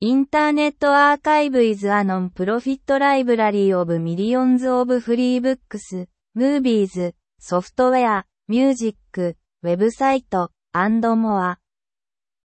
Internet Archive is a non-profit library of millions of free books, movies, software, music, web sites, and more。